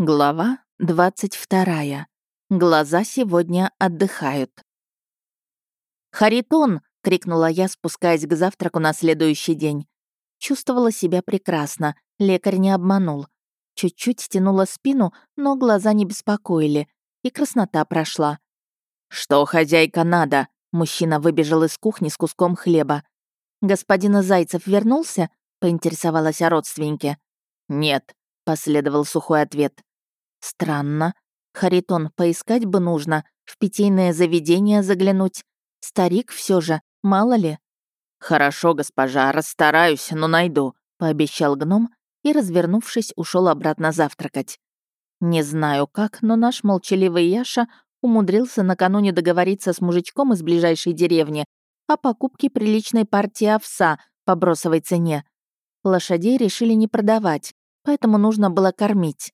Глава 22. Глаза сегодня отдыхают. «Харитон!» — крикнула я, спускаясь к завтраку на следующий день. Чувствовала себя прекрасно, лекарь не обманул. Чуть-чуть стянула спину, но глаза не беспокоили, и краснота прошла. «Что, хозяйка, надо?» — мужчина выбежал из кухни с куском хлеба. «Господин Зайцев вернулся?» — поинтересовалась о родственнике. «Нет», — последовал сухой ответ. Странно. Харитон, поискать бы нужно, в питейное заведение заглянуть. Старик все же, мало ли. «Хорошо, госпожа, расстараюсь, но найду», — пообещал гном и, развернувшись, ушел обратно завтракать. Не знаю как, но наш молчаливый Яша умудрился накануне договориться с мужичком из ближайшей деревни о покупке приличной партии овса по бросовой цене. Лошадей решили не продавать, поэтому нужно было кормить.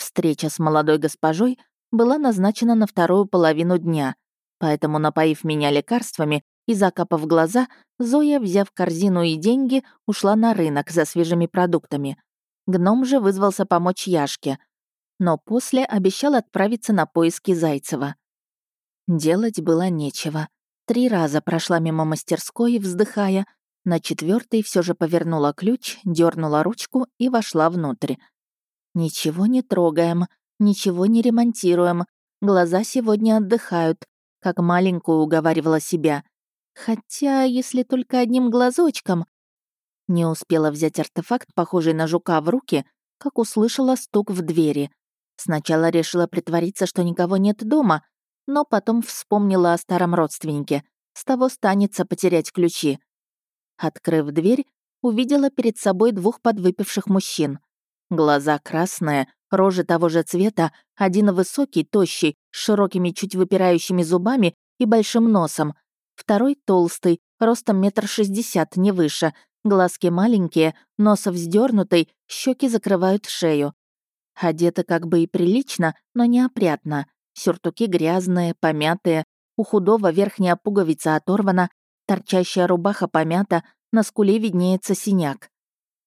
Встреча с молодой госпожой была назначена на вторую половину дня, поэтому, напоив меня лекарствами и закапав глаза, Зоя, взяв корзину и деньги, ушла на рынок за свежими продуктами. Гном же вызвался помочь Яшке, но после обещал отправиться на поиски Зайцева. Делать было нечего. Три раза прошла мимо мастерской, вздыхая, на четвертый все же повернула ключ, дернула ручку и вошла внутрь. Ничего не трогаем, ничего не ремонтируем. Глаза сегодня отдыхают, как маленькую уговаривала себя. Хотя, если только одним глазочком... Не успела взять артефакт, похожий на жука, в руки, как услышала стук в двери. Сначала решила притвориться, что никого нет дома, но потом вспомнила о старом родственнике. С того станется потерять ключи. Открыв дверь, увидела перед собой двух подвыпивших мужчин. Глаза красные, рожи того же цвета, один высокий, тощий, с широкими чуть выпирающими зубами и большим носом. Второй толстый, ростом метр шестьдесят, не выше. Глазки маленькие, нос вздернутый, щеки закрывают шею. Одеты как бы и прилично, но неопрятно. Сюртуки грязные, помятые, у худого верхняя пуговица оторвана, торчащая рубаха помята, на скуле виднеется синяк.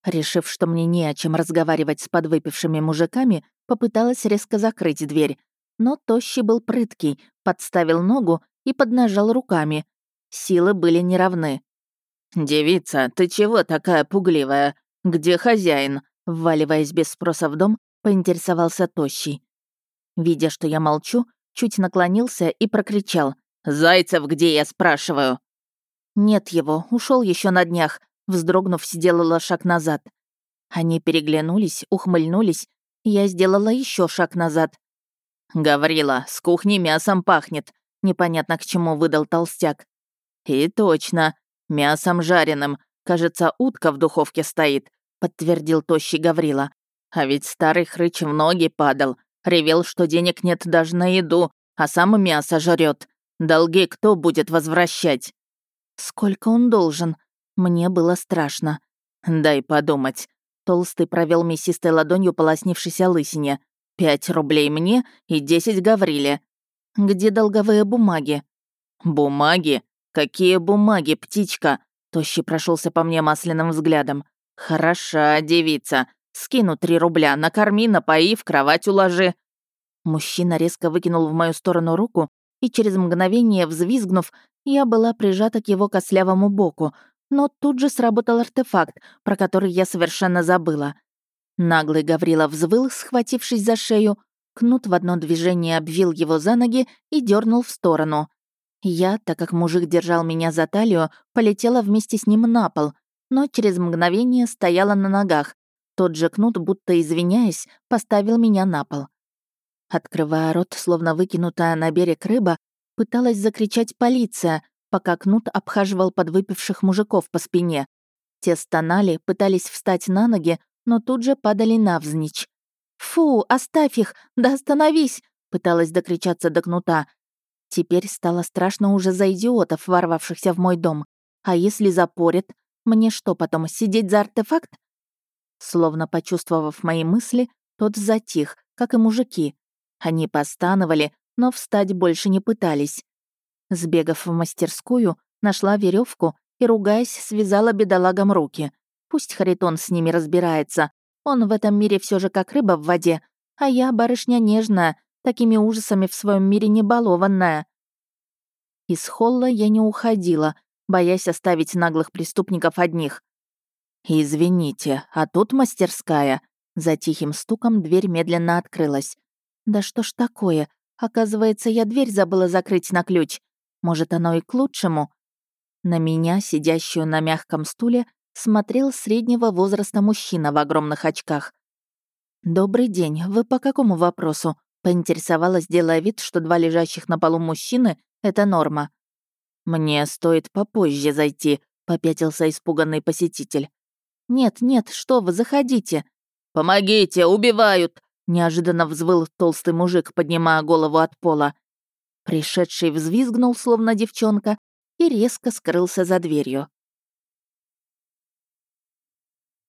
Решив, что мне не о чем разговаривать с подвыпившими мужиками, попыталась резко закрыть дверь. Но Тощий был прыткий, подставил ногу и поднажал руками. Силы были неравны. «Девица, ты чего такая пугливая? Где хозяин?» Вваливаясь без спроса в дом, поинтересовался Тощий. Видя, что я молчу, чуть наклонился и прокричал. «Зайцев где, я спрашиваю?» «Нет его, ушел еще на днях. Вздрогнув, сделала шаг назад. Они переглянулись, ухмыльнулись. Я сделала еще шаг назад. «Гаврила, с кухни мясом пахнет», — непонятно к чему выдал толстяк. «И точно, мясом жареным. Кажется, утка в духовке стоит», — подтвердил тощий Гаврила. «А ведь старый хрыч в ноги падал. Ревел, что денег нет даже на еду, а сам мясо жрет. Долги кто будет возвращать?» «Сколько он должен?» Мне было страшно. «Дай подумать». Толстый провел мясистой ладонью полоснившейся лысине. «Пять рублей мне и десять Гавриле». «Где долговые бумаги?» «Бумаги? Какие бумаги, птичка?» Тощий прошелся по мне масляным взглядом. «Хороша девица. Скину три рубля, накорми, напои, в кровать уложи». Мужчина резко выкинул в мою сторону руку, и через мгновение, взвизгнув, я была прижата к его кослявому боку, но тут же сработал артефакт, про который я совершенно забыла. Наглый Гаврила взвыл, схватившись за шею, кнут в одно движение обвил его за ноги и дернул в сторону. Я, так как мужик держал меня за талию, полетела вместе с ним на пол, но через мгновение стояла на ногах. Тот же кнут, будто извиняясь, поставил меня на пол. Открывая рот, словно выкинутая на берег рыба, пыталась закричать «Полиция!», пока Кнут обхаживал подвыпивших мужиков по спине. Те стонали, пытались встать на ноги, но тут же падали навзничь. «Фу, оставь их! Да остановись!» — пыталась докричаться до Кнута. Теперь стало страшно уже за идиотов, ворвавшихся в мой дом. А если запорят? Мне что потом, сидеть за артефакт? Словно почувствовав мои мысли, тот затих, как и мужики. Они постановали, но встать больше не пытались. Сбегав в мастерскую, нашла веревку и, ругаясь, связала бедолагам руки. Пусть Харитон с ними разбирается. Он в этом мире все же как рыба в воде, А я барышня нежная, такими ужасами в своем мире не балованная. Из холла я не уходила, боясь оставить наглых преступников одних. «Извините, а тут мастерская». За тихим стуком дверь медленно открылась. «Да что ж такое? Оказывается, я дверь забыла закрыть на ключ. Может, оно и к лучшему?» На меня, сидящую на мягком стуле, смотрел среднего возраста мужчина в огромных очках. «Добрый день. Вы по какому вопросу?» — поинтересовалась, делая вид, что два лежащих на полу мужчины — это норма. «Мне стоит попозже зайти», — попятился испуганный посетитель. «Нет, нет, что вы, заходите». «Помогите, убивают!» — неожиданно взвыл толстый мужик, поднимая голову от пола. Пришедший взвизгнул, словно девчонка, и резко скрылся за дверью.